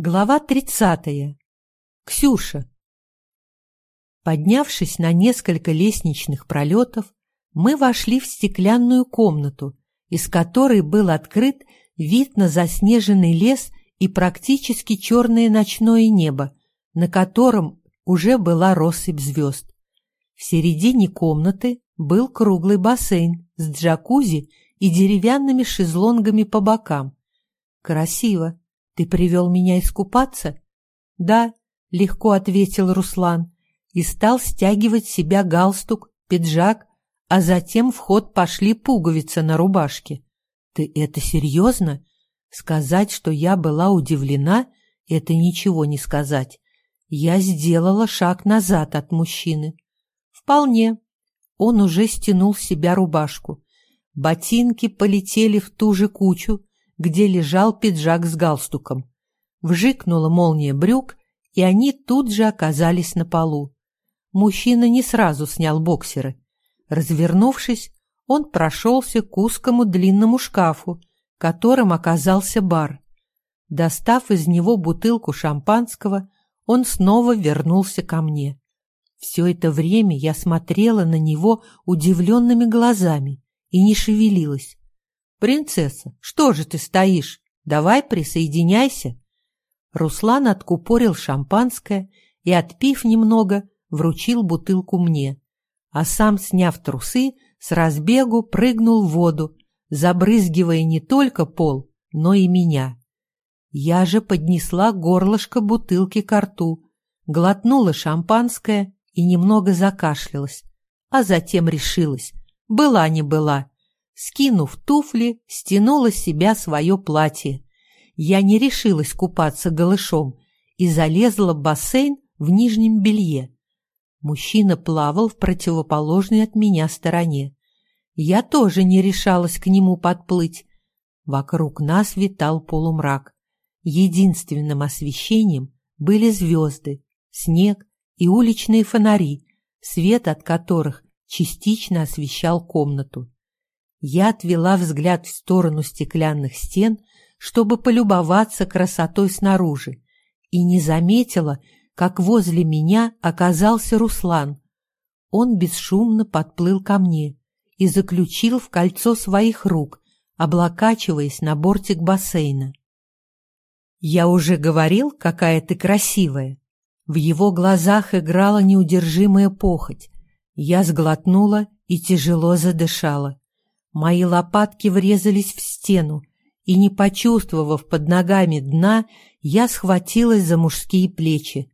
Глава тридцатая. Ксюша. Поднявшись на несколько лестничных пролетов, мы вошли в стеклянную комнату, из которой был открыт вид на заснеженный лес и практически черное ночное небо, на котором уже была россыпь звезд. В середине комнаты был круглый бассейн с джакузи и деревянными шезлонгами по бокам. Красиво. «Ты привел меня искупаться?» «Да», — легко ответил Руслан и стал стягивать себя галстук, пиджак, а затем в ход пошли пуговицы на рубашке. «Ты это серьезно? Сказать, что я была удивлена, это ничего не сказать. Я сделала шаг назад от мужчины. Вполне. Он уже стянул с себя рубашку. Ботинки полетели в ту же кучу, где лежал пиджак с галстуком. Вжикнула молния брюк, и они тут же оказались на полу. Мужчина не сразу снял боксеры. Развернувшись, он прошелся к узкому длинному шкафу, которым оказался бар. Достав из него бутылку шампанского, он снова вернулся ко мне. Все это время я смотрела на него удивленными глазами и не шевелилась. «Принцесса, что же ты стоишь? Давай присоединяйся!» Руслан откупорил шампанское и, отпив немного, вручил бутылку мне, а сам, сняв трусы, с разбегу прыгнул в воду, забрызгивая не только пол, но и меня. Я же поднесла горлышко бутылки к рту, глотнула шампанское и немного закашлялась, а затем решилась. Была не была. Скинув туфли, стянула с себя свое платье. Я не решилась купаться голышом и залезла в бассейн в нижнем белье. Мужчина плавал в противоположной от меня стороне. Я тоже не решалась к нему подплыть. Вокруг нас витал полумрак. Единственным освещением были звезды, снег и уличные фонари, свет от которых частично освещал комнату. Я отвела взгляд в сторону стеклянных стен, чтобы полюбоваться красотой снаружи, и не заметила, как возле меня оказался Руслан. Он бесшумно подплыл ко мне и заключил в кольцо своих рук, облокачиваясь на бортик бассейна. «Я уже говорил, какая ты красивая!» В его глазах играла неудержимая похоть. Я сглотнула и тяжело задышала. Мои лопатки врезались в стену, и, не почувствовав под ногами дна, я схватилась за мужские плечи.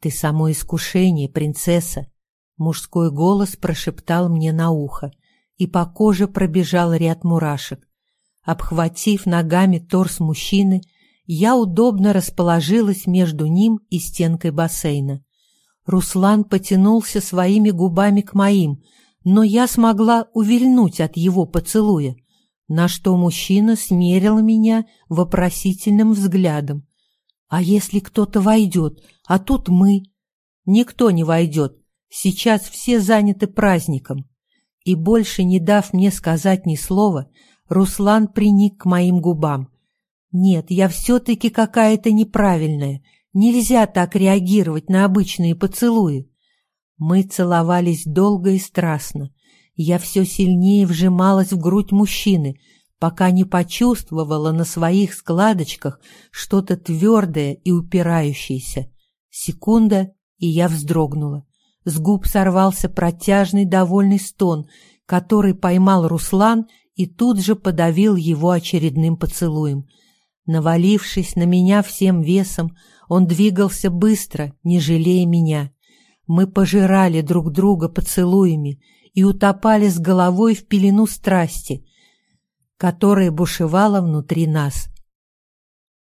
«Ты само искушение, принцесса!» Мужской голос прошептал мне на ухо, и по коже пробежал ряд мурашек. Обхватив ногами торс мужчины, я удобно расположилась между ним и стенкой бассейна. Руслан потянулся своими губами к моим — но я смогла увильнуть от его поцелуя, на что мужчина смерил меня вопросительным взглядом. «А если кто-то войдет, а тут мы?» «Никто не войдет, сейчас все заняты праздником». И больше не дав мне сказать ни слова, Руслан приник к моим губам. «Нет, я все-таки какая-то неправильная. Нельзя так реагировать на обычные поцелуи. Мы целовались долго и страстно. Я все сильнее вжималась в грудь мужчины, пока не почувствовала на своих складочках что-то твердое и упирающееся. Секунда, и я вздрогнула. С губ сорвался протяжный довольный стон, который поймал Руслан и тут же подавил его очередным поцелуем. Навалившись на меня всем весом, он двигался быстро, не жалея меня. Мы пожирали друг друга поцелуями и утопали с головой в пелену страсти, которая бушевала внутри нас.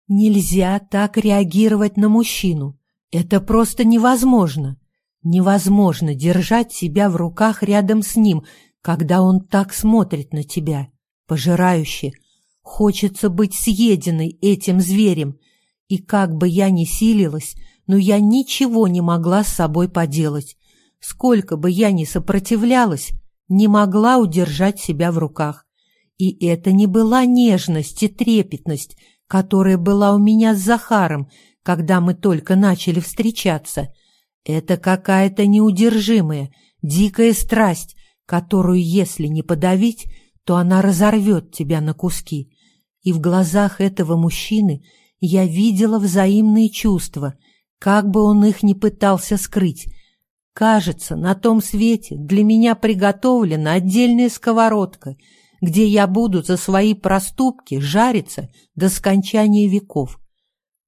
Нельзя так реагировать на мужчину. Это просто невозможно. Невозможно держать себя в руках рядом с ним, когда он так смотрит на тебя, пожирающе. Хочется быть съеденной этим зверем, и как бы я ни силилась, но я ничего не могла с собой поделать. Сколько бы я ни сопротивлялась, не могла удержать себя в руках. И это не была нежность и трепетность, которая была у меня с Захаром, когда мы только начали встречаться. Это какая-то неудержимая, дикая страсть, которую, если не подавить, то она разорвет тебя на куски. И в глазах этого мужчины я видела взаимные чувства, как бы он их ни пытался скрыть. Кажется, на том свете для меня приготовлена отдельная сковородка, где я буду за свои проступки жариться до скончания веков.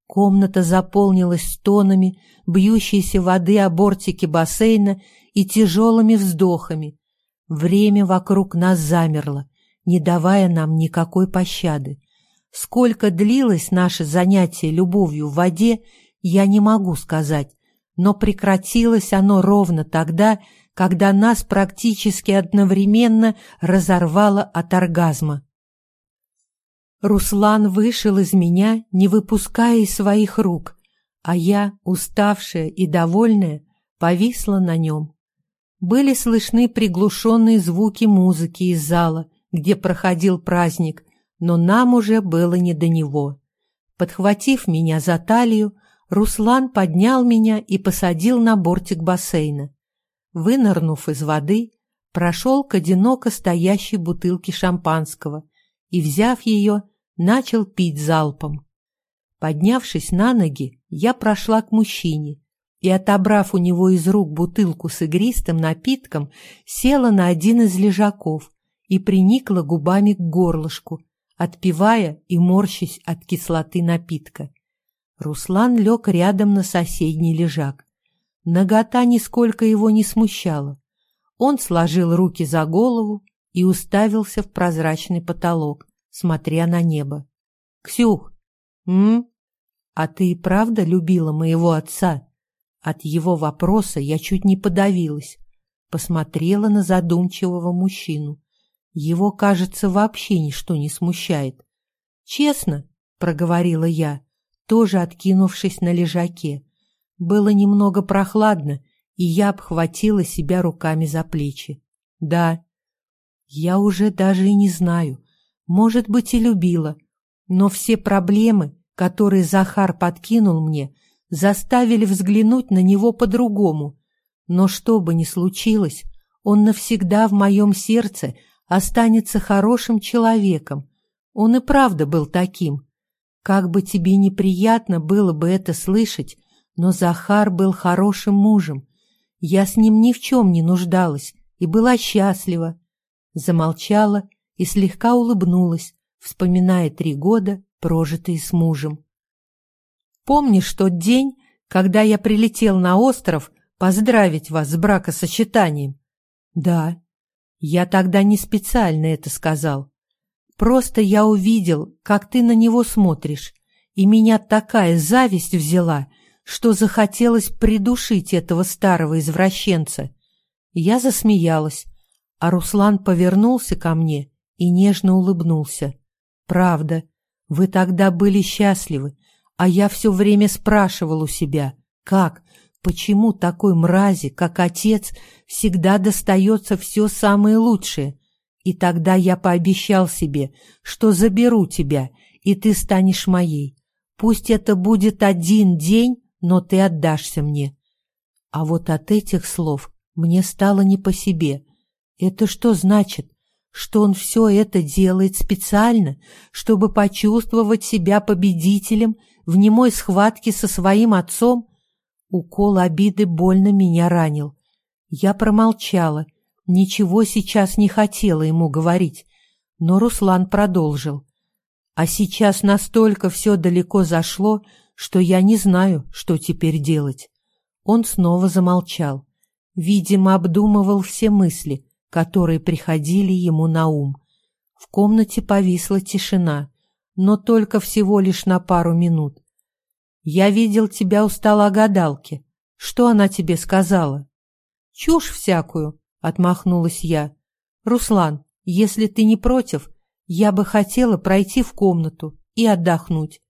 Комната заполнилась стонами, бьющейся воды о бортике бассейна и тяжелыми вздохами. Время вокруг нас замерло, не давая нам никакой пощады. Сколько длилось наше занятие любовью в воде, я не могу сказать, но прекратилось оно ровно тогда, когда нас практически одновременно разорвало от оргазма. Руслан вышел из меня, не выпуская из своих рук, а я, уставшая и довольная, повисла на нем. Были слышны приглушенные звуки музыки из зала, где проходил праздник, но нам уже было не до него. Подхватив меня за талию, Руслан поднял меня и посадил на бортик бассейна. Вынырнув из воды, прошел к одиноко стоящей бутылке шампанского и, взяв ее, начал пить залпом. Поднявшись на ноги, я прошла к мужчине и, отобрав у него из рук бутылку с игристым напитком, села на один из лежаков и приникла губами к горлышку, отпивая и морщась от кислоты напитка. Руслан лег рядом на соседний лежак. Нагота нисколько его не смущала. Он сложил руки за голову и уставился в прозрачный потолок, смотря на небо. «Ксюх, м? А ты и правда любила моего отца?» От его вопроса я чуть не подавилась. Посмотрела на задумчивого мужчину. Его, кажется, вообще ничто не смущает. «Честно», — проговорила я, тоже откинувшись на лежаке. Было немного прохладно, и я обхватила себя руками за плечи. «Да». «Я уже даже и не знаю, может быть, и любила, но все проблемы, которые Захар подкинул мне, заставили взглянуть на него по-другому. Но что бы ни случилось, он навсегда в моем сердце останется хорошим человеком. Он и правда был таким. Как бы тебе неприятно было бы это слышать, но Захар был хорошим мужем. Я с ним ни в чем не нуждалась и была счастлива. Замолчала и слегка улыбнулась, вспоминая три года, прожитые с мужем. «Помнишь тот день, когда я прилетел на остров поздравить вас с бракосочетанием?» «Да». «Я тогда не специально это сказал. Просто я увидел, как ты на него смотришь, и меня такая зависть взяла, что захотелось придушить этого старого извращенца». Я засмеялась, а Руслан повернулся ко мне и нежно улыбнулся. «Правда, вы тогда были счастливы, а я все время спрашивал у себя, как, почему такой мрази, как отец, всегда достается все самое лучшее? И тогда я пообещал себе, что заберу тебя, и ты станешь моей. Пусть это будет один день, но ты отдашься мне». А вот от этих слов мне стало не по себе. Это что значит? что он все это делает специально, чтобы почувствовать себя победителем в немой схватке со своим отцом? Укол обиды больно меня ранил. Я промолчала, ничего сейчас не хотела ему говорить, но Руслан продолжил. А сейчас настолько все далеко зашло, что я не знаю, что теперь делать. Он снова замолчал. Видимо, обдумывал все мысли, которые приходили ему на ум. В комнате повисла тишина, но только всего лишь на пару минут. «Я видел тебя у стола гадалки. Что она тебе сказала?» «Чушь всякую», — отмахнулась я. «Руслан, если ты не против, я бы хотела пройти в комнату и отдохнуть.